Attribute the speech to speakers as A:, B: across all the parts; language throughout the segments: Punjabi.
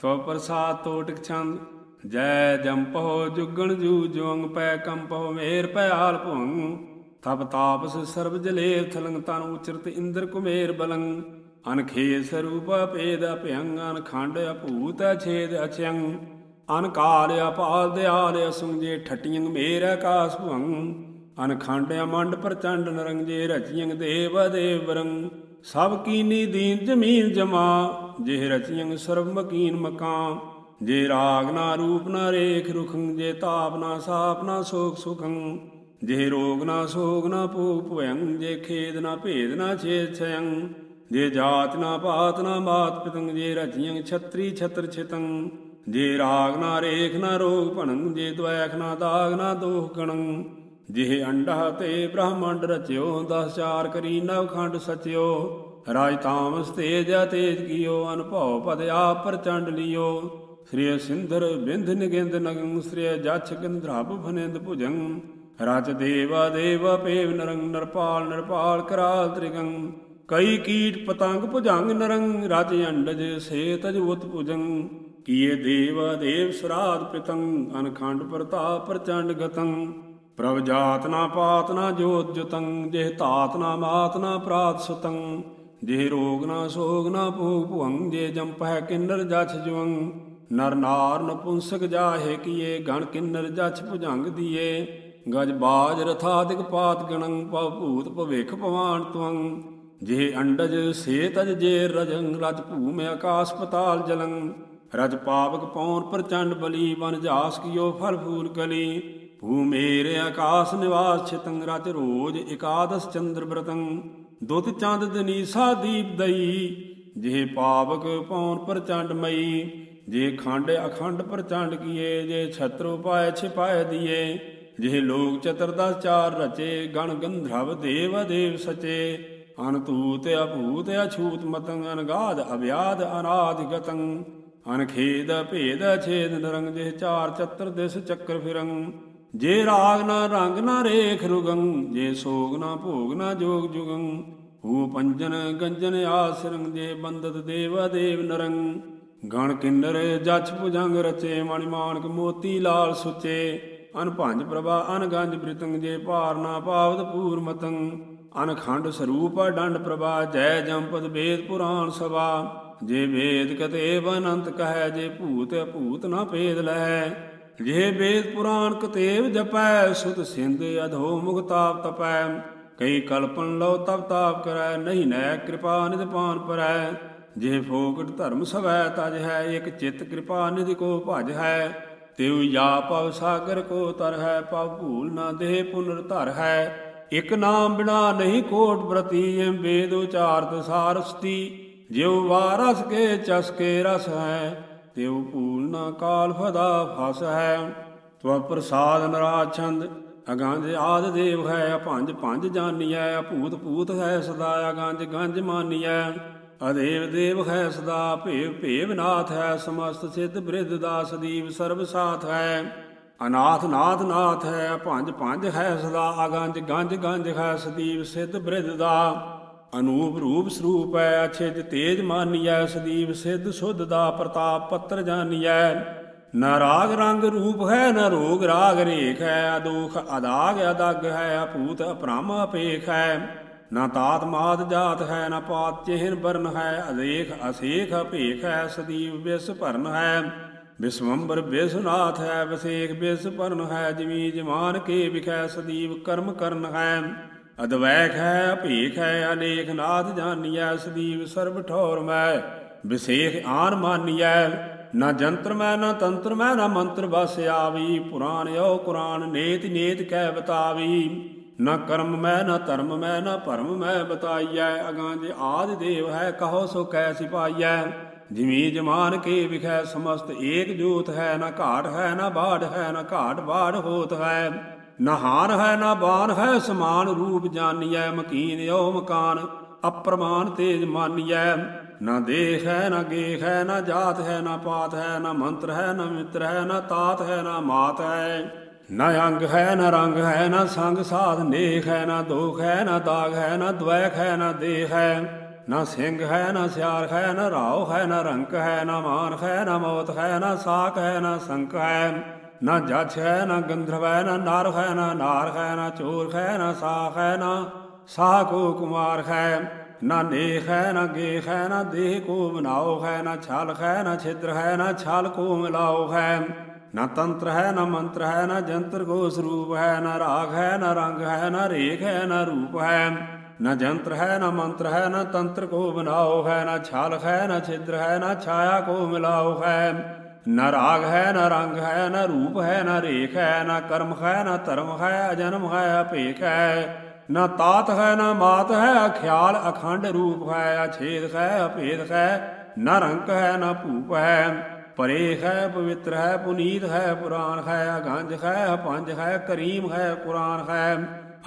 A: ਤੋ ਪ੍ਰਸਾਦ ਤੋਟਕ ਛੰਦ, ਜੈ ਜੰਪਹੁ ਜੁਗਣ ਜੂ ਜੁੰਗ ਪੈ ਕੰਪਹੁ ਮੇਰ ਪੈ ਆਲ ਭੁੰਗ ਤਬ ਤਾਪਸ ਸਰਬ ਜਲੇਰ ਥਲੰਗ ਤਨ ਉਚਰਤ ਇੰਦਰ ਕੁਮੇਰ ਬਲੰਗ। ਅਨਖੇ ਸਰੂਪ ਭੇਦ ਅਭਿਅੰਗ ਅਨਖੰਡ ਅਭੂਤ ਛੇਦ ਅਛੰਗ ਅਨਕਾਲ ਅਪਾਲ ਦਿਆਲ ਅਸੁੰਗ ਜੇ ਠਟਿਯੰਗ ਮੇਰ ਆਕਾਸ ਭੁੰਗ ਅਨਖੰਡ ਅਮੰਡ ਪ੍ਰਚੰਡ ਨਰੰਗ ਜੇ ਰਚਿਯੰਗ ਦੇਵ ਦੇਵ ਵਰੰਗ। ਸਭ ਕੀਨੀ ਦੀਨ ਜਮੀਨ ਜਮਾ ਜਿਹ ਰਚਿਯੰਗ ਸਰਬ ਮਕੀਨ ਮਕਾਂ ਜੇ ਰਾਗ ਨਾ ਰੂਪ ਨਾ ਰੇਖ ਰੁਖੰ, ਜੇ ਤਾਪ ਨਾ ਸਾਪ ਨਾ ਸੋਖ ਸੁਖੰ, ਜੇ ਰੋਗ ਨਾ ਸੋਗ ਨਾ ਭੂਪ ਭਯੰ ਜੇ ਖੇਦ ਨਾ ਭੇਦ ਨਾ ਛੇਦ ਛਯੰ, ਜੇ ਜਾਤ ਨਾ ਪਾਤ ਨਾ ਮਾਤ ਪਿਤੰ ਜੇ ਰਚਿਯੰ ਛਤਰੀ ਛਤਰ ਛਿਤੰ, ਜੇ ਰਾਗ ਨਾ ਰੇਖ ਨਾ ਰੋਗ ਭਣੰ, ਜੇ ਦਵੈਖ ਨਾ ਦਾਗ ਨਾ ਦੋਖ ਗਣੰ, ਜਿਹ ਅੰਡਾ ਤੇ ਬ੍ਰਹਮੰਡ ਰਚਿਓ, ਦਸ ਚਾਰ ਕਰੀ ਨਵ ਖੰਡ ਸਚਿਓ ਰਾਜ ਤਾਮਸ ਤੇਜ ਤੇਜ ਕੀਓ ਅਨਭਉ ਪਦ ਆਪ ਪ੍ਰਚੰਡ ਲਿਓ। ਸ੍ਰੀ ਸਿੰਧਰ ਬਿੰਧ ਨਿਗਿੰਦ ਨਗੰ ਸ੍ਰੀ ਜਛ ਗੰਧਰਭ ਫਨਿੰਦ ਭੁਜੰ। ਰਚ ਦੇਵਾ ਦੇਵਾ ਪੇਵ ਨਰੰਗ ਨਰਪਾਲ ਨਰਪਾਲ ਕਰਾਲ ਤ੍ਰਿਗੰ। ਕਈ ਕੀਟ ਪਤੰਗ ਭੁਜੰਗ ਨਰੰਗ ਰਚ ਅੰਡਜ ਸੇ ਤਜ ਉਤ ਭੁਜੰ। ਕੀਏ ਦੇਵਾ ਦੇਵ ਸਰਾਧ ਪਿਤੰ, ਅਨਖੰਡ ਪ੍ਰਤਾਪ ਪ੍ਰਚੰਡ ਗਤੰ। ਪ੍ਰਭ ਜਾਤ ਨਾ ਪਾਤ ਨਾ ਜੋਤ ਜਤੰ, ਜਿਹ ਤਾਤ ਨਾ ਮਾਤ ਨਾ ਪ੍ਰਾਤ ਸੁਤੰ। ਜੇ ਰੋਗ ਨਾ ਸੋਗ ਨਾ ਭੂਪ ਭੁਵੰ ਜੇ ਜੰਪਹਿ ਕਿੰਨਰ ਜਛ ਜੁਵੰ ਨਰ ਨਾਰ ਨਪੁੰਸਕ ਜਾਹੇ ਕੀਏ, ਗਣ ਕਿੰਨਰ ਜਛ ਭੁਜੰਗ ਦੀਏ। ਗਜ ਬਾਜ ਰਥਾਦਿਕ ਪਾਤ ਗਣੰ ਪਵ ਭੂਤ ਭਵੇਖ ਭਵਾਨ ਤਵੰ ਜੇ ਅੰਡਜ ਸੇ ਤਜ ਜੇ ਰਜੰ, ਰਜ ਭੂਮ ਆਕਾਸ ਪਤਾਲ ਜਲੰ। ਰਜ ਪਾਵਕ ਪੌਣ ਪ੍ਰਚੰਡ ਬਲੀ, ਬਨ ਜਾਸ ਕੀਓ ਫਲ ਫੂਲ ਕਲੀ। ਭੂ ਮੇਰੇ ਆਕਾਸ ਨਿਵਾਸ ਛਿਤੰ ਰਚ ਰੋਜ ਇਕਾਦਸ ਚੰਦਰ ਬ੍ਰਤੰ। ਦੁੱਧ ਚੰਦ ਦਨੀਸਾ ਦੀਪ ਦਈ। ਜੇ ਪਾਵਕ ਪੌਣ ਪ੍ਰਚੰਡ ਮਈ, ਜੇ ਖੰਡ ਅਖੰਡ ਪ੍ਰਚੰਡ ਕੀਏ, ਜੇ ਛਤਰ ਪਾਏ ਛਿਪਾਏ ਦੀਏ। ਜੇ ਲੋਕ ਚਤਰ ਦਾ ਚਾਰ ਰਚੇ, ਗਣ ਗੰਧਰਵ ਦੇਵ ਦੇਵ ਸਚੇ। ਅਨਤੂਤ ਅਭੂਤ ਅਛੂਤ ਮਤੰ ਅਨਗਾਧ ਅਵਿਆਦ ਅਨਾਦਿ ਗਤੰ। ਅਨਖੇਦ ਭੇਦ ਛੇਦ ਨਰੰਗ ਜੇ ਚਾਰ ਚਤਰ ਦਿਸ ਚੱਕਰ ਫਿਰੰ। ਜੇ ਰਾਗ ਨਾ ਰੰਗ ਨਾ ਰੇਖ ਰੁਗੰ, ਜੇ ਸੋਗ ਨਾ ਭੋਗ ਨਾ ਜੋਗ ਜੁਗੰ। ਹੂ ਪੰਜਨ ਗੰਜਨ ਆਸਰੰ ਜੇ ਬੰਦਤ ਦੇਵ ਦੇਵ ਨਰੰ ਗਣ ਕਿੰਨਰ ਜਛ ਭੁਜੰਗ ਰਚੇ, ਮਣਿ ਮਾਨਕ ਮੋਤੀ ਲਾਲ ਸੁਚੇ। ਅਨ ਭੰਜ ਪ੍ਰਭਾ, ਅਨ ਗੰਜ ਬ੍ਰਿਤੰਗ ਜੇ ਭਾਰ ਨਾ ਪਾਵਤ ਪੂਰ ਮਤੰ ਅਨਖੰਡ ਸਰੂਪ ਡੰਡ ਪ੍ਰਭਾ, ਜੈ ਜੰਪਦ ਵੇਦ ਪੁਰਾਣ ਸਭਾ। ਜੇ ਵੇਦ ਕਤੇਬ ਅਨੰਤ ਕਹੈ, ਜੇ ਭੂਤ ਭੂਤ ਨਾ ਭੇਦ ਲੈ ਜੇ ਵੇਦ ਪੁਰਾਣ ਕਤੇਵ ਜਪੈ, ਸੁਤ ਸਿੰਧ ਅਧੋ ਮੁਗਤਾਪ ਤਪੈ। ਕਈ ਕਲਪਨ ਲਉ ਤਪ ਤਾਪ ਕਰੈ, ਨਹੀਂ ਨੈ ਕਿਰਪਾ ਨਿਧ ਪਾਨ ਪਰੈ। ਜੇ ਫੋਕਟ ਧਰਮ ਸਵੈ, ਤਜ ਹੈ ਇਕ ਚਿਤ ਕਿਰਪਾ ਨਿਧ ਕੋ ਭਜ ਹੈ। ਤਿਉ ਯਾ ਪਵ ਸਾਗਰ ਕੋ ਤਰ ਹੈ, ਪਵ ਭੂਲ ਨਾ ਦੇਹ ਪੁਨਰ ਧਰ ਹੈ। ਇਕ ਨਾਮ ਬਿਨਾ ਨਹੀਂ ਕੋਟ ਪ੍ਰਤੀ ਐ ਵੇਦ ਉਚਾਰਤ ਸਾਰਸਤੀ ਜਿਉ ਵਾਰਸ ਕੇ ਚਸਕੇ ਰਸ ਹੈ, ਤਿਉ ਭੂਲ ਨਾ ਕਾਲ ਫਦਾ ਫਸ ਹੈ। ਤਵ ਪ੍ਰਸਾਦ ਨਰਾਜ ਅਗੰਜ ਆਦ ਦੇਵ ਹੈ ਅਪੰਜ ਪੰਜ ਜਾਨੀਐ ਅਭੂਤ ਭੂਤ ਹੈ ਸਦਾ, ਅਗੰਜ ਗੰਜ ਮਾਨੀਐ। ਅਦੇਵ ਦੇਵ ਹੈ ਸਦਾ, ਭੇਵ ਭੇਵ ਨਾਥ ਹੈ, ਸਮਸਤ ਸਿੱਧ ਬ੍ਰਿਧ ਦਾਸ ਦੀਵ ਸਰਬ ਸਾਥ ਹੈ। ਅਨਾਥ ਨਾਥ ਨਾਥ ਹੈ, ਭੰਜ ਭੰਜ ਹੈ ਸਦਾ, ਅਗੰਜ ਗੰਜ ਗੰਜ ਹੈ ਸਦੀਵ ਸਿੱਧ ਬ੍ਰਿਧ ਦਾ। ਅਨੂਪ ਰੂਪ ਸਰੂਪ ਹੈ, ਅਛਿਜ ਤੇਜ ਮਾਨੀਐ, ਸਦੀਵ ਸਿੱਧ ਸੁਧ ਦਾ ਪ੍ਰਤਾਪ ਪੱਤਰ ਜਾਨੀਐ। ਨਾ ਰਾਗ ਰੰਗ ਰੂਪ ਹੈ, ਨਾ ਰੋਗ ਰਾਗ ਰੇਖ ਹੈ, ਅਦੋਖ ਅਦਾਗ ਅਦਗ ਹੈ ਅਪੂਤ ਅਪਰਮ ਅਪੇਖ ਹੈ। ਨਾ ਤਾਤ ਮਾਤ ਜਾਤ ਹੈ, ਨਾ ਪਾਤ ਚਿਹਨ ਬਰਨ ਹੈ, ਅਦੇਖ ਅਸੇਖ ਅਪੇਖ ਹੈ, ਸਦੀਵ ਵਿਸ ਭਰਨ ਹੈ। ਵਿਸਵੰਬਰ ਵਿਸਨਾਥ ਹੈ, ਵਿਸੇਖ ਵਿਸ ਭਰਨ ਹੈ, ਜਮੀ ਜਮਾਨ ਕੇ ਵਿਖੈ ਸਦੀਵ ਕਰਮ ਕਰਨ ਹੈ। ਅਦਵੈਖ ਹੈ ਅਭੇਖ ਹੈ ਅਲੇਖ ਨਾਥ ਜਾਨੀਐ, ਸਦੀਵ ਸਰਬ ਠੌਰ ਮੈਂ, ਵਿਸੇਖ ਆਨ ਮਾਨੀਐ। ਨਾ ਜੰਤਰ ਮੈਂ, ਨਾ ਤੰਤਰ ਮੈਂ, ਨਾ ਮੰਤਰ ਬਸ ਆਵੀ। ਪੁਰਾਨ ਓ ਕੁਰਾਨ, ਨੇਤ ਨੇਤ ਕਹਿ ਬਤਾਵੀ। ਨਾ ਕਰਮ ਮੈਂ, ਨਾ ਧਰਮ ਮੈਂ, ਨਾ ਭਰਮ ਮੈਂ ਬਤਾਈਐ। ਅਗਾਂ ਜੇ ਆਦ ਦੇਵ ਹੈ, ਕਹੋ ਸੋ ਕੈ ਸਿਪਾਈਐ। ਜਿਵੇਂ ਜਮਾਨ ਕੇ ਵਿਖੈ, ਸਮਸਤ ਏਕ ਜੋਤ ਹੈ। ਨਾ ਘਾਟ ਹੈ, ਨਾ ਬਾੜ ਹੈ, ਨਾ ਘਾਟ ਬਾੜ ਹੋਤ ਹੈ। ਨਾ ਹਾਰ ਹੈ, ਨਾ ਬਾਨ ਹੈ, ਸਮਾਨ ਰੂਪ ਜਾਨੀਐ। ਮਕੀਨ ਓ ਮਕਾਨ ਅਪਰਮਾਨ ਤੇਜ ਮਾਨੀਐ ਨਾ ਦੇਖ ਹੈ ਨਾ ਗੇਖ ਹੈ ਨਾ ਜਾਤ ਹੈ ਨਾ ਪਾਤ ਹੈ ਨਾ ਮੰਤਰ ਹੈ ਨਾ ਮਿੱਤਰ ਹੈ ਨਾ ਤਾਤ ਹੈ ਨਾ ਮਾਤ ਹੈ ਨਾ ਅੰਗ ਹੈ ਨਾ ਰੰਗ ਹੈ ਨਾ ਸੰਗ ਸਾਧ ਨੇਖ ਹੈ ਨਾ ਦੋਖ ਹੈ ਨਾ ਦਾਗ ਹੈ ਨਾ ਦ્વੈਖ ਹੈ ਨਾ ਦੇਹ ਹੈ ਨਾ ਸਿੰਘ ਹੈ ਨਾ ਸਿਆਰ ਹੈ ਨਾ ਰਾਉ ਹੈ ਨਾ ਰੰਕ ਹੈ ਨਾ ਮਾਨ ਹੈ ਨਾ ਮੌਤ ਹੈ ਨਾ ਸਾਖ ਹੈ ਨਾ ਸੰਕ ਹੈ ਨਾ ਜਛ ਹੈ ਨਾ ਗੰਧਰਵ ਹੈ ਨਾ ਨਾਰ ਹੈ ਨਾ ਨਾਰ ਹੈ ਨਾ ਚੋਰ ਹੈ ਨਾ ਸਾਖ ਹੈ ਨਾ ਸਾਹ ਕੋ ਕੁਮਾਰ ਹੈ ਨਾ ਨੇਖ ਹੈ ਨਾ ਗੇਖ ਹੈ ਨਾ ਦੇਹ ਕੋ ਬਨਾਓ ਹੈ ਨਾ ਛਲ ਹੈ ਨਾ ਛਿੱਤਰ ਹੈ ਨਾ ਛਲ ਕੋ ਮਿਲਾਓ ਹੈ ਨਾ ਤੰਤਰ ਹੈ ਨਾ ਮੰਤਰ ਹੈ ਨਾ ਜੰਤਰ ਕੋ ਸਰੂਪ ਹੈ ਨਾ ਰਾਗ ਹੈ ਨਾ ਰੰਗ ਹੈ ਨਾ ਰੇਖ ਹੈ ਨਾ ਰੂਪ ਹੈ ਨਾ ਜੰਤਰ ਹੈ ਨਾ ਮੰਤਰ ਹੈ ਨਾ ਤੰਤਰ ਕੋ ਬਨਾਓ ਹੈ ਨਾ ਛਲ ਹੈ ਨਾ ਛਿਦਰ ਹੈ ਨਾ ਛਾਇਆ ਕੋ ਮਿਲਾਓ ਹੈ ਨਾ ਰਾਗ ਹੈ ਨਾ ਰੰਗ ਹੈ ਨਾ ਰੂਪ ਹੈ ਨਾ ਰੇਖ ਹੈ ਨਾ ਕਰਮ ਹੈ ਨਾ ਧਰਮ ਹੈ ਅਜਨਮ ਹੈ ਅਪੇਖ ਹੈ ਨਾ ਤਾਤ ਹੈ, ਨਾ ਮਾਤ ਹੈ, ਅਖਿਆਲ ਅਖੰਡ ਰੂਪ ਹੈ, ਅਛੇਦ ਹੈ, ਅਭੇਦ ਹੈ, ਨਾ ਰੰਗ ਹੈ, ਨਾ ਭੂਪ ਹੈ। ਪਰੇ ਹੈ, ਪਵਿੱਤਰ ਹੈ, ਪੁਨੀਤ ਹੈ ਪੁਰਾਨ ਹੈ, ਅਗੰਜ ਹੈ ਪੰਜ ਹੈ, ਕਰੀਮ ਹੈ, ਕੁਰਾਨ ਹੈ।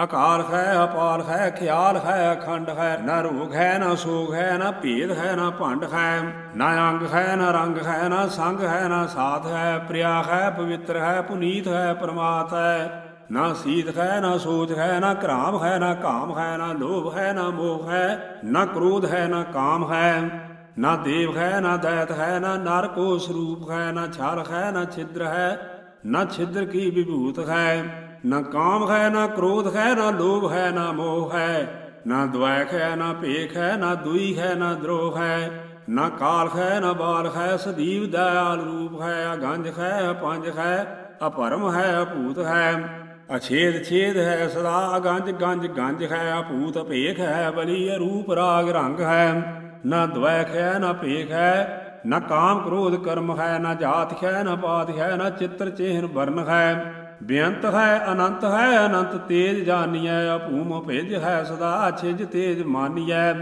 A: ਅਕਾਲ ਹੈ, ਅਪਾਲ ਹੈ, ਖਿਆਲ ਹੈ, ਅਖੰਡ ਹੈ। ਨਾ ਰੋਗ ਹੈ, ਨਾ ਸੋਗ ਹੈ, ਨਾ ਭੇਦ ਹੈ, ਨਾ ਭੰਡ ਹੈ। ਨਾ ਅੰਗ ਹੈ, ਨਾ ਰੰਗ ਹੈ, ਨਾ ਸੰਗ ਹੈ, ਨਾ ਸਾਥ ਹੈ। ਪ੍ਰਿਆ ਹੈ, ਪਵਿੱਤਰ ਹੈ, ਪੁਨੀਤ ਹੈ, ਪਰਮਾਤ ਹੈ। ਨਾ ਸੀਤ ਹੈ ਨਾ ਸੋਚ ਹੈ ਨਾ ਘਰਾਮ ਹੈ ਨਾ ਕਾਮ ਹੈ ਨਾ ਲੋਭ ਹੈ ਨਾ ਮੋਹ ਹੈ ਨਾ ਕ੍ਰੋਧ ਹੈ ਨਾ ਕਾਮ ਹੈ ਨਾ ਦੇਵ ਹੈ ਨਾ ਦੈਤ ਹੈ ਨਾ ਨਰ ਕੋ ਸਰੂਪ ਹੈ ਨਾ ਛਲ ਹੈ ਨਾ ਛਿਦਰ ਹੈ ਨਾ ਛਿਦਰ ਕੀ ਵਿਭੂਤ ਹੈ ਨਾ ਕਾਮ ਹੈ ਨਾ ਕ੍ਰੋਧ ਹੈ ਨਾ ਲੋਭ ਹੈ ਨਾ ਮੋਹ ਹੈ ਨਾ ਦ્વੈਖ ਹੈ ਨਾ ਭੇਖ ਹੈ ਨਾ ਦੁਈ ਹੈ ਨਾ ਦਰੋਹ ਹੈ ਨਾ ਕਾਲ ਹੈ ਨਾ ਬਾਲ ਹੈ ਸਦੀਵ ਦਇਆਲ ਰੂਪ ਹੈ ਅਗੰਜ ਹੈ ਪੰਜ ਹੈ ਅਪਰਮ ਹੈ ਅਭੂਤ ਹੈ ਅਛੇਦ ਛੇਦ ਹੈ ਸਦਾ ਅਗੰਜ ਗੰਜ ਗੰਜ ਹੈ ਅਭੂਤ ਭੇਖ ਹੈ, ਬਲੀ ਰੂਪ ਰਾਗ ਰੰਗ ਹੈ। ਨਾ ਦ્વੈਖ ਹੈ, ਨਾ ਭੇਖ ਹੈ, ਨਾ ਕਾਮ ਕ੍ਰੋਧ ਕਰਮ ਹੈ, ਨਾ ਜਾਤ ਹੈ ਨਾ ਪਾਤ ਹੈ ਨਾ ਚਿੱਤਰ ਚਿਹਨ ਵਰਨ ਹੈ। ਬੇਅੰਤ ਹੈ, ਅਨੰਤ ਹੈ, ਅਨੰਤ ਤੇਜ ਜਾਣੀਐ ਅਪੂਮ ਭੇਜ ਹੈ, ਸਦਾ ਛਿਜ ਤੇਜ ਮਾਨੀਐ।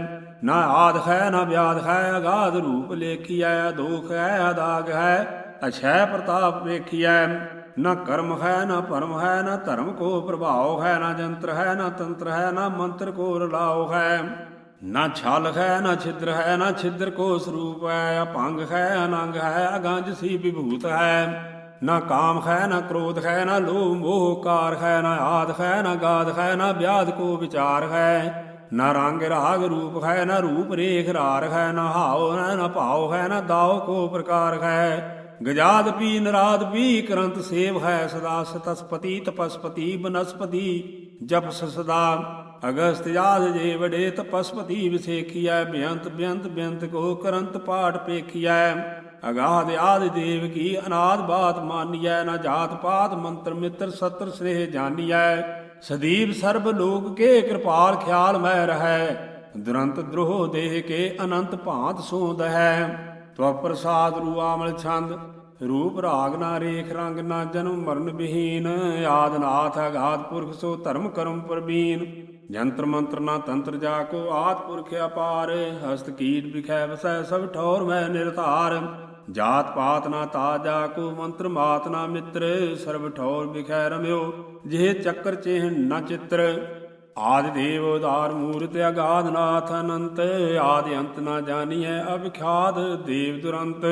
A: ਨਾ ਆਦ ਹੈ, ਨਾ ਵਿਆਦ ਹੈ, ਅਗਾਧ ਰੂਪ ਲੇਖੀਐ, ਦੋਖ ਹੈ, ਅਦਾਗ ਹੈ, ਅਛੈ ਪ੍ਰਤਾਪ ਵੇਖੀਐ। ਨਾ ਕਰਮ ਹੈ ਨਾ ਭਰਮ ਹੈ ਨਾ ਧਰਮ ਕੋ ਪ੍ਰਭਾਵ ਹੈ ਨਾ ਜੰਤਰ ਹੈ ਨਾ ਤੰਤਰ ਹੈ ਨਾ ਮੰਤਰ ਕੋ ਰਲਾਉ ਹੈ ਨਾ ਛਲ ਹੈ ਨਾ ਛਿਦਰ ਹੈ ਨਾ ਛਿਦਰ ਕੋ ਸਰੂਪ ਹੈ ਅਪੰਗ ਹੈ ਅਨੰਗ ਹੈ ਅਗੰਜ ਸੀ ਵਿਭੂਤ ਹੈ ਨਾ ਕਾਮ ਹੈ ਨਾ ਕ੍ਰੋਧ ਹੈ ਨਾ ਲੋਭ ਮੋਹ ਕਾਰ ਹੈ ਨਾ ਆਦ ਹੈ ਨਾ ਗਾਦ ਹੈ ਨਾ ਵਿਆਦ ਕੋ ਵਿਚਾਰ ਹੈ ਨਾ ਰੰਗ ਰਾਗ ਰੂਪ ਹੈ ਨਾ ਰੂਪ ਰੇਖ ਰਾਰ ਹੈ ਨਾ ਹਾਉ ਨਾ ਭਾਉ ਹੈ ਨਾ ਦਾਉ ਕੋ ਪ੍ਰਕਾਰ ਹੈ ਗਜਾਦ ਪੀ, ਨਰਾਦ ਪੀ, ਕਰੰਤ ਸੇਵ ਹੈ ਸਦਾ ਸਤਸਪਤੀ ਤਪਸਪਤੀ ਬਨਸਪਤੀ ਜਪਸ ਸਦਾ। ਅਗਸਤ ਜਾਦ ਜੇ ਵਡੇ ਤਪਸਪਤੀ ਵਿਸੇਖੀਐ ਬਿਅੰਤ ਬਿਅੰਤ ਬਿਅੰਤ ਕੋ ਕਰੰਤ ਪਾਠ ਪੇਖੀਐ। ਅਗਾਧ ਆਦ ਦੇਵ ਕੀ ਅਨਾਦ ਬਾਤ ਮਾਨੀਐ, ਨਾ ਜਾਤ ਪਾਤ ਮੰਤਰ ਮਿੱਤਰ ਸਤਰ ਸ੍ਰੇਹ ਜਾਨੀਐ। ਸਦੀਵ ਸਰਬ ਲੋਕ ਕੇ ਕਿਰਪਾਲ ਖਿਆਲ ਮੈਂ ਰਹੈ, ਦੁਰੰਤ ਦ੍ਰੋਹ ਦੇਹ ਕੇ ਅਨੰਤ ਭਾਂਤ ਸੋਧ ਹੈ ਤਵ ਪ੍ਰਸਾਦ ਰੂ ਆਮਲ ਛੰਦ, ਰੂਪ ਰਾਗ ਨਾ ਰੇਖ ਰੰਗ ਨਾ ਜਨਮ ਮਰਨ ਵਿਹੀਨ, ਆਦ ਨਾਥ ਅਗਾਧ ਪੁਰਖ ਸੋ ਧਰਮ ਕਰਮ ਪਰਬੀਨ ਜੰਤਰ ਮੰਤਰ ਨਾ ਤੰਤਰ ਜਾ ਕੋ ਆਦ ਪੁਰਖ ਅਪਾਰ, ਹਸਤ ਕੀਟ ਵਿਖੈ ਵਸੈ ਸਭ ਠੌਰ ਮੈਂ ਨਿਰਧਾਰ। ਜਾਤ ਪਾਤ ਨਾ ਤਾ ਜਾ ਕੋ ਮੰਤਰ ਮਾਤ ਨਾ ਮਿੱਤਰ, ਸਰਬ ਠੌਰ ਬਿਖੈ ਰਮਿਓ, ਜਿਹ ਚੱਕਰ ਚੇਹ ਨਾ ਚਿੱਤਰ। ਆਦਿ ਦੇਵ ਉਦਾਰ ਮੂਰਤ ਅਗਾਧ ਨਾਥ ਅਨੰਤ, ਆਦਿ ਅੰਤ ਨਾ ਜਾਣੀਐ ਅਵਿਖਿਆਤ ਦੇਵ ਦੁਰੰਤ।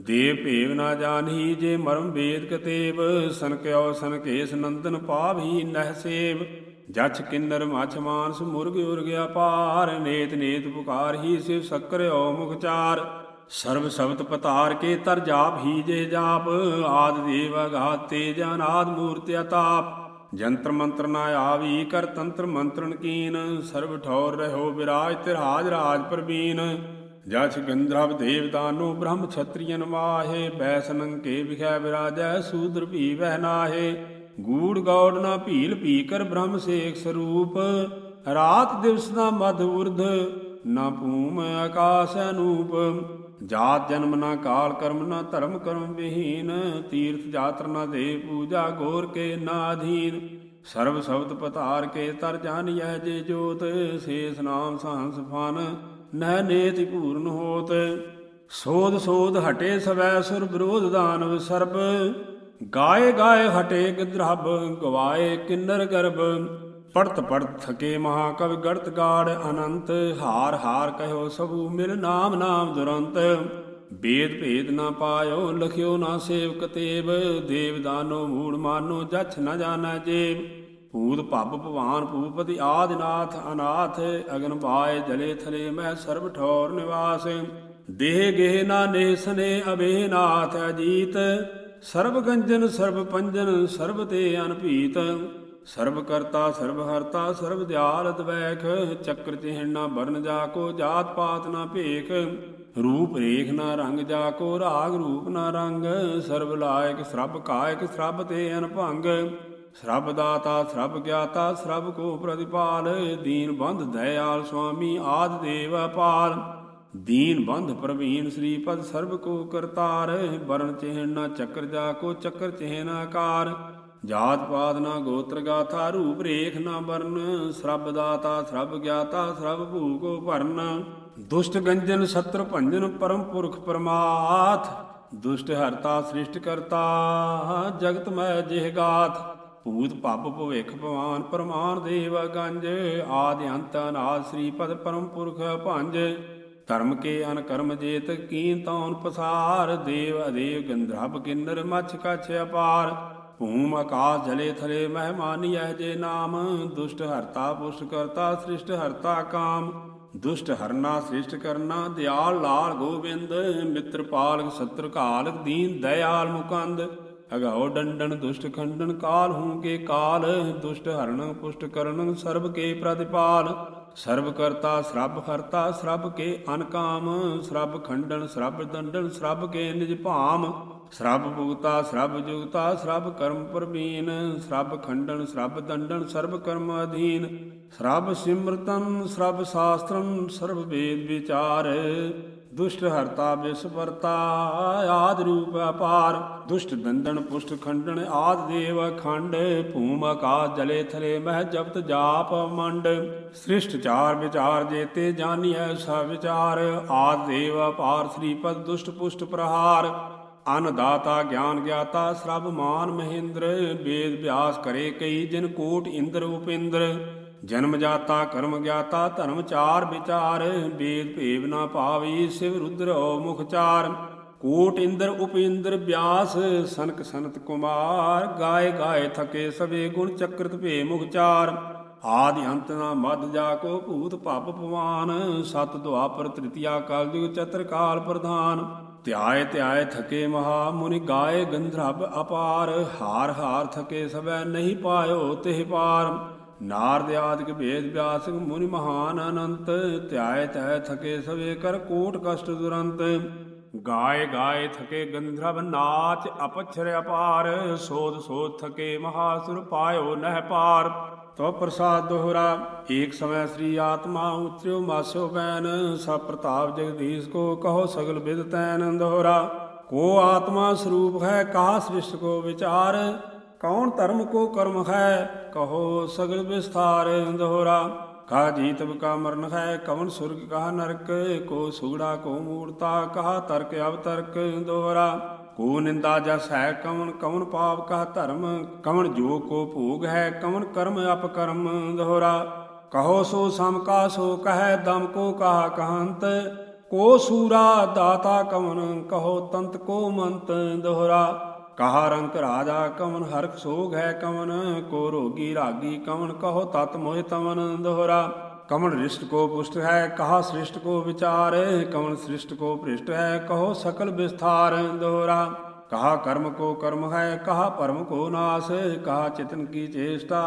A: ਦੇਵ ਭੇਵ ਨਾ ਜਾਣਹੀ ਜੇ ਮਰਮ ਵੇਦ ਕਤੇਬ ਸੰਕਿਓ ਸੰਕੇਸ ਨੰਦਨ ਪਾਵੀ ਨਹਿ ਸੇਵ। ਜਛ ਕਿੰਨਰ ਮਛ ਮਾਨਸ ਮੁਰਗ ਉਰਗ ਅਪਾਰ, ਨੇਤ ਨੇਤ ਪੁਕਾਰ ਹੀ ਸਿਵ ਸਕਰਿਓ ਮੁਖਚਾਰ ਸਰਬ ਸ਼ਬਦ ਪਤਾਰ ਕੇ ਤਰ ਜਾਪ ਹੀ ਜੇ ਜਾਪ, ਆਦ ਦੇਵ ਅਗਾਤ ਤੇਜ ਅਨਾਦ ਮੂਰਤ ਅਤਾਪ। ਜੰਤਰ ਮੰਤਰ ਨਾ ਆਵੀ, ਕਰ ਤੰਤਰ ਮੰਤਰਣ ਕੀਨ, ਸਰਬ ਠੌਰ ਰਹੋ ਵਿਰਾਜ ਤਿਰਹਾਜ ਰਾਜ ਪ੍ਰਬੀਨ ਜਛ ਗੰਧਰਵ ਦੇਵਦਾਨੋ ਬ੍ਰਹਮ ਛਤਰੀਨ ਮਾਹੇ ਬੈਸਨੰ ਕੇ ਵਿਖੈ ਵਿਰਾਜੈ, ਸੂਦਰ ਭੀ ਵਹਿ ਨਾਹੇ। ਗੂੜ ਗੌੜ ਨਾ ਭੀਲ ਭੀ ਕਰ ਬ੍ਰਹਮ ਸੇਖ ਸਰੂਪ। ਰਾਤ ਦਿਵਸ ਨਾ ਮਧ ਉਰਧ, ਨਾ ਭੂਮ ਆਕਾਸ ਅਨੂਪ। ਜਾਤ ਜਨਮ ਨਾ ਕਾਲ ਕਰਮ ਨਾ ਧਰਮ ਕਰਮ ਵਿਹੀਨ, ਤੀਰਥ ਜਾਤਰ ਨਾ ਦੇ ਪੂਜਾ ਗੋਰ ਕੇ ਨਾ ਅਧੀਨ। ਸਰਬ ਸ਼ਬਦ ਪਤਾਰ ਕੇ ਤਰ ਜਾਣੀਐ ਜੇ ਜੋਤ, ਸੇਸ ਨਾਮ ਸਾਹੰਸ ਫਨ, ਨਹਿ ਨੇਤਿ ਪੂਰਨ ਹੋਤ। ਸੋਧ ਸੋਧ ਹਟੇ ਸਵੈ ਸੁਰ ਵਿਰੋਧ ਦਾਨਵ ਸਰਬ, ਗਾਏ ਗਾਏ ਹਟੇ ਗਿਦਰਬ ਗਵਾਏ ਕਿੰਨਰ ਗਰਭ। ਪੜਤ ਪੜਤ ਥਕੇ ਮਹਾ ਕਵਿ ਗੜਤ ਗਾੜ ਅਨੰਤ, ਹਾਰ ਹਾਰ ਕਹਿਓ ਸਭੂ ਮਿਲ ਨਾਮ ਨਾਮ ਦੁਰੰਤ। ਬੇਦ ਭੇਦ ਨਾ ਪਾਇਓ, ਲਖਿਓ ਨਾ ਸੇਵਕ ਤੇਬ ਦੇਵ ਦਾਨੋ ਮੂੜ ਮਾਨੋ, ਜਛ ਨਾ ਜਾਣਾ ਜੇਬ ਭੂਤ ਭੱਬ ਭਵਾਨ ਭੂਪਤੀ ਆਦਿਨਾਥ ਅਨਾਥ, ਅਗਨ ਪਾਏ ਜਲੇ ਥਲੇ ਮੈਂ ਸਰਬ ਠੌਰ ਨਿਵਾਸ। ਦੇਹ ਗੇਹ ਨਾ ਨੇਸਨੇ ਅਬੇ ਨਾਥ ਅਜੀਤ। ਸਰਬ ਗੰਜਨ, ਸਰਬ ਪੰਜਨ, ਸਰਬ ਤੇ ਅਨਭੀਤ ਸਰਬ ਕਰਤਾ, ਸਰਬ ਹਰਤਾ, ਸਰਬ ਦਿਆਲ ਦਵੈਖ, ਚੱਕਰ ਚਿਹਣਾ ਨਾ ਬਰਨ ਜਾ ਕੋ ਜਾਤ ਪਾਤ ਨਾ ਭੇਖ, ਰੂਪ ਰੇਖ ਨਾ ਰੰਗ ਜਾ ਕੋ ਰਾਗ ਰੂਪ ਨਾ ਰੰਗ, ਸਰਬ ਲਾਇਕ, ਸਰਬ ਕਾਇਕ, ਸਰਬ ਤੇ ਅਨਭੰਗ, ਸਰਬ ਦਾਤਾ, ਸਰਬ ਗਿਆਤਾ, ਸਰਬ ਕੋ ਪ੍ਰਤਿਪਾਲ, ਦੀਨ ਬੰਧ ਦਇਆਲ ਸੁਆਮੀ ਆਦ ਦੇਵ ਅਪਾਲ, ਦੀਨ ਬੰਧ ਪ੍ਰਵੀਨ ਸ੍ਰੀ ਪਦ ਸਰਬ ਕੋ ਕਰਤਾਰ ਬਰਨ ਚਿਹਨ ਚੱਕਰ ਜਾ ਕੋ ਚੱਕਰ ਚਿਹਨ ਆਕਾਰ ਜਾਤ ਪਾਤ ਨਾ ਗੋਤਰ ਗਾਥਾ, ਰੂਪ ਰੇਖ ਨਾ ਵਰਨ, ਸਰਬ ਦਾਤਾ, ਸਰਬ ਗਿਆਤਾ, ਸਰਬ ਭੂ ਭਰਨ। ਦੁਸ਼ਟ ਗੰਜਨ ਸਤਰ ਭੰਜਨ ਪਰਮ ਪੁਰਖ ਪਰਮਾਥ ਦੁਸ਼ਟ ਹਰਤਾ ਸ੍ਰਿਸ਼ਟ ਕਰਤਾ, ਜਗਤ ਮੈਂ ਜਿਹ ਗਾਥ। ਭੂਤ ਭੱਬ ਭਵਿਖ ਭਵਾਨ ਪਰਮਾਨ ਦੇਵ ਗੰਜ, ਆਦਿ ਅੰਤ ਅਨਾਦ ਸ੍ਰੀ ਪਦ ਪਰਮ ਪੁਰਖ ਭੰਜ। ਧਰਮ ਕੇ ਅਨ ਕਰਮ ਜੇਤ ਕੀਨ ਤੌਨ ਪਸਾਰ, ਦੇਵ ਅਦੇਵ ਗੰਧਰਵ ਕਿੰਨਰ ਮਛ ਕਛ ਅਪਾਰ। ਭੂਮ ਆਕਾਸ ਜਲੇ ਥਲੇ ਮਹਿਮਾਨੀਐ ਜੇ ਨਾਮ, ਦੁਸ਼ਟ ਹਰਤਾ ਪੁਸ਼ਟ ਕਰਤਾ, ਸ੍ਰਿਸ਼ਟ ਹਰਤਾ ਕਾਮ। ਦੁਸ਼ਟ ਹਰਨਾ ਸ੍ਰਿਸ਼ਟ ਕਰਨਾ, ਦਿਆਲ ਲਾਲ ਗੋਬਿੰਦ, ਮਿੱਤਰ ਪਾਲਕ ਸਤਰ ਕਾਲਕ ਦੀਨ ਦਇਆਲ ਮੁਕੰਦ। ਅਗਾਉ ਡੰਡਨ ਦੁਸ਼ਟ ਖੰਡਨ ਕਾਲ ਹੂੰ ਕੇ ਕਾਲ, ਦੁਸ਼ਟ ਹਰਨ ਪੁਸ਼ਟ ਕਰਨ, ਸਰਬ ਕੇ ਪ੍ਰਤਿਪਾਲ। ਸਰਬ ਕਰਤਾ, ਸਰਬ ਹਰਤਾ, ਸਰਬ ਕੇ ਅਨਕਾਮ, ਸਰਬ ਖੰਡਨ ਸਰਬ ਦੰਡਨ ਸਰਬ ਕੇ ਨਿਜ ਭਾਮ। ਸਰਬ ਭੁਗਤਾ ਸਰਬ ਜੁਗਤਾ ਸਰਬ ਕਰਮ ਪਰਮੀਨ ਸਰਬ ਖੰਡਨ ਸਰਬ ਦੰਡਨ, ਸਰਬ ਕਰਮ ਅਧੀਨ ਸਰਬ ਸਿਮਰਤਨ ਸਰਬ ਸ਼ਾਸਤਰੰ ਸਰਬ ਵੇਦ ਵਿਚਾਰ, ਦੁਸ਼ਟ ਹਰਤਾ ਵਿਸਵਰਤਾ ਆਦ ਰੂਪ ਅਪਾਰ, ਦੁਸ਼ਟ ਦੰਦਨ ਪੁਸ਼ਟ ਖੰਡਨ, ਆਦ ਦੇਵ ਖੰਡ ਭੂਮ ਆਕਾਸ ਜਲੇ ਥਲੇ, ਮਹਿ ਜਪਤ ਜਾਪ ਮੰਡ, ਸ੍ਰਿਸ਼ਟ ਚਾਰ ਵਿਚਾਰ ਜੇਤੇ ਜਾਣੀਐ ਸਭ ਵਿਚਾਰ ਆਦ ਦੇਵ ਅਪਾਰ ਸ੍ਰੀ ਪਦ ਦੁਸ਼ਟ ਪੁਸ਼ਟ ਪ੍ਰਹਾਰ ਅਨ ਦਾਤਾ ਗਿਆਨ ਗਿਆਤਾ ਸਰਬ ਮਾਨ ਮਹਿੰਦਰ, ਵੇਦ ਵਿਆਸ ਕਰੇ ਕਈ ਜਿਨ ਕੋਟ ਇੰਦਰ ਉਪਿੰਦਰ। ਜਨਮ ਜਾਤਾ ਕਰਮ ਗਿਆਤਾ ਧਰਮ ਚਾਰ ਵਿਚਾਰ, ਵੇਦ ਭੇਵ ਨਾ ਪਾਵੀ ਸਿਵ ਰੁਦਰ ਮੁਖ ਚਾਰ। ਕੋਟ ਇੰਦਰ ਉਪਿੰਦਰ ਵਿਆਸ ਸਨਕ ਸੰਤ ਕੁਮਾਰ, ਗਾਏ ਗਾਏ ਥਕੇ ਸਵੇ ਗੁਣ ਚੱਕਰਤ ਭੇ ਮੁਖ ਚਾਰ। ਆਦਿ ਅੰਤ ਨਾ ਮਦ ਜਾ ਕੋ ਭੂਤ ਭਪ ਭਵਾਨ, ਸਤ ਦੁਆਪਰ ਤ੍ਰਿਤੀਆ ਕਲਯੁਗ ਚਤਰ ਕਾਲ ਪ੍ਰਧਾਨ। ਧਿਆਏ ਧਿਆਏ ਥਕੇ ਮਹਾ ਮੁਨਿ ਗਾਏ ਗੰਧਰਵ ਅਪਾਰ, ਹਾਰ ਹਾਰ ਥਕੇ ਸਵੈ ਨਹੀਂ ਪਾਇਓ ਤਿਹ ਪਾਰ। ਨਾਰਦ ਆਦਿਕ ਭੇਦ ਵਿਆਸ ਮੁਨਿ ਮਹਾਨ ਅਨੰਤ ਧਿਆਏ ਧਿਆਏ ਥਕੇ ਸਵੇ ਕਰ ਕੋਟ ਕਸ਼ਟ ਦੁਰੰਤ। ਗਾਏ ਗਾਏ ਥਕੇ ਗੰਧਰਵ ਨਾਚ, ਅਪਛਰ ਅਪਾਰ, ਸੋਧ ਸੋਧ ਥਕੇ ਮਹਾਸੁਰ ਪਾਇਓ ਨਹਿ ਪਾਰ। ਤੋ ਪ੍ਰਸਾਦ ਦੋਹਰਾ, ਏਕ ਸਮੈ ਸ੍ਰੀ ਆਤਮਾ ਉਤਰਿਓ ਮਾਸਿਓ ਬੈਨ ਸਭ ਪ੍ਰਤਾਪ ਜਗਦੀਸ਼ ਕੋ ਕਹੋ ਸਗਲ ਬਿਦ ਤੈਨ ਦੋਹਰਾ। ਕੋ ਆਤਮਾ ਸਰੂਪ ਹੈ ਕਹਾ ਸ੍ਰਿਸ਼ਟ ਕੋ ਵਿਚਾਰ। ਕੌਣ ਧਰਮ ਕੋ ਕਰਮ ਹੈ, ਕਹੋ ਸਗਲ ਵਿਸਥਾਰ ਦੋਹਰਾ। ਕਾ ਜੀਤਬ ਕਾ ਮਰਨ ਹੈ, ਕਵਨ ਸੁਰਗ ਕਾ ਨਰਕ, ਕੋ ਸੁਗੜਾ ਕੋ ਮੂਰਤਾ ਕਹਾ ਤਰਕ ਅਵ ਤਰਕ ਦੋਹਰਾ। ਕੋ ਨਿੰਦਾ ਜਸ ਹੈ, ਕਵਨ ਕਵਨ ਪਾਪ ਕਾ ਧਰਮ, ਕਵਨ ਜੋ ਕੋ ਭੋਗ ਹੈ, ਕਵਨ ਕਰਮ ਅਪ ਕਰਮ ਦੋਹਰਾ। ਕਹੋ ਸੋ ਸਮ ਕਾ ਸੋ ਕਹੈ, ਦਮ ਕੋ ਕਹਾ ਕਹੰਤ। ਕੋ ਸੂਰਾ ਦਾਤਾ ਕਵਨ, ਕਹੋ ਤੰਤ ਕੋ ਮੰਤ ਦੋਹਰਾ। ਕਹਾ ਰੰਕ ਰਾਜਾ ਕਵਨ ਹਰਖ ਸੋਗ ਹੈ ਕਵਨ ਕੋ ਰੋਗੀ ਰਾਗੀ ਕਵਨ ਕਹੋ ਤਤ ਮੋਹਿ ਤਵਨ ਦੋਹਰਾ। ਕਵਨ ਰਿਸ਼ਟ ਕੋ ਪੁਸ਼ਟ ਹੈ, ਕਹਾ ਸ੍ਰਿਸ਼ਟ ਕੋ ਵਿਚਾਰ। ਕਵਨ ਸ੍ਰਿਸ਼ਟ ਕੋ ਭ੍ਰਿਸ਼ਟ ਹੈ, ਕਹੋ ਸਕਲ ਵਿਸਥਾਰ ਦੋਹਰਾ। ਕਹਾ ਕਰਮ ਕੋ ਕਰਮ ਹੈ, ਕਹਾ ਪਰਮ ਕੋ ਨਾਸ। ਕਹਾ ਚਿਤਨ ਕੀ ਚੇਸ਼ਟਾ,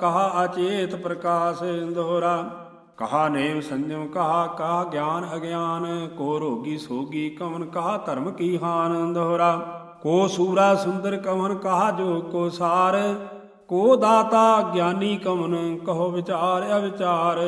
A: ਕਹਾ ਅਚੇਤ ਪ੍ਰਕਾਸ਼ ਦੋਹਰਾ। ਕਹਾ ਨੇਮ ਸੰਜਮ, ਕਹਾ ਕਹਾ ਗਿਆਨ ਅਗਿਆਨ। ਕੋ ਰੋਗੀ ਸੋਗੀ ਕਵਨ ਕਹਾ ਧਰਮ ਕੀ ਹਾਨ ਦੋਹਰਾ। ਕੋ ਸੂਰਾ ਸੁੰਦਰ ਕਵਨ ਕਹਾ ਜੋ ਕੋ ਸਾਰ, ਕੋ ਦਾਤਾ ਗਿਆਨੀ ਕਵਨ, ਕਹੋ ਵਿਚਾਰ ਅਵਿਚਾਰ।